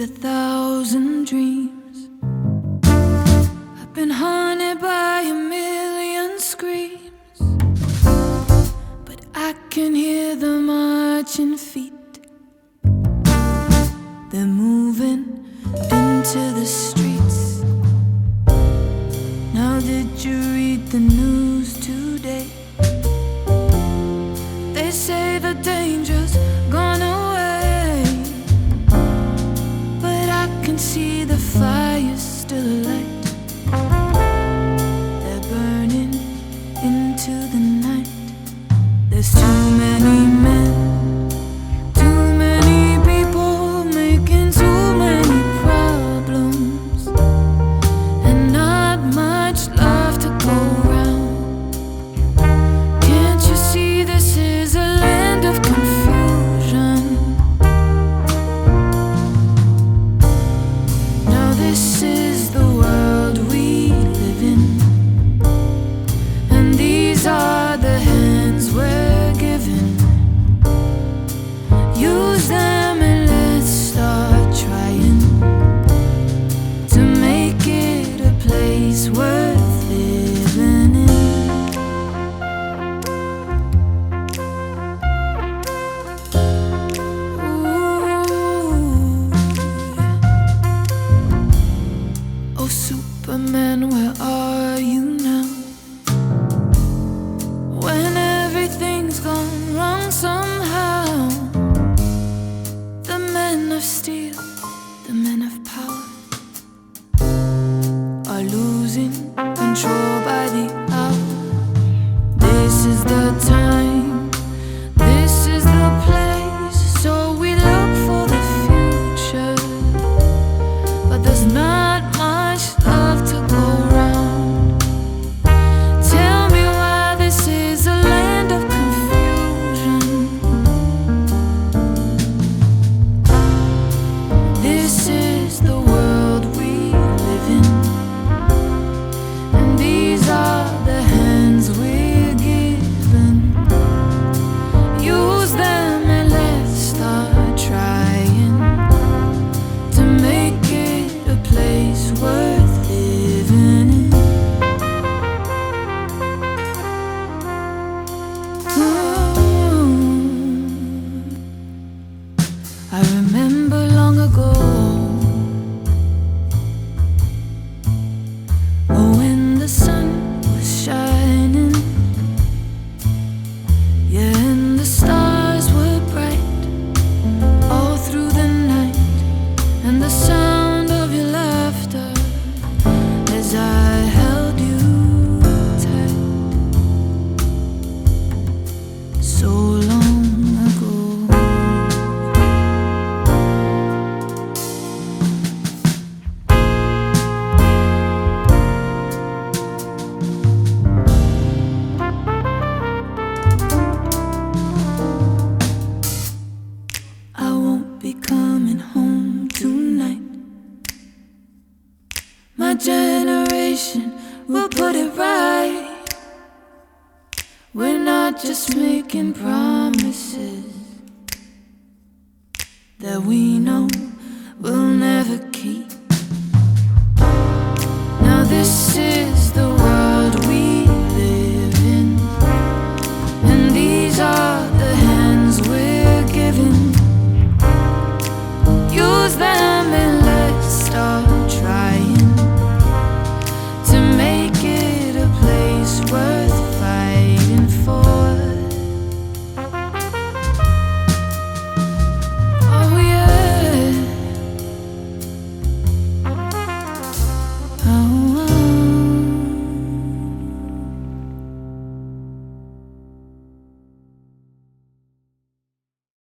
dreamed a thousand dreams. I've been haunted by a million screams, but I can hear the marching feet. They're moving into the streets. Now, did you read the news? see the fires still alight. They're burning into the night. There's too many. Man, and where are you now? When everything's gone wrong somehow, the men of steel, the men of power, are losing control by the I not just making promises that we know we'll never keep. Now, this is the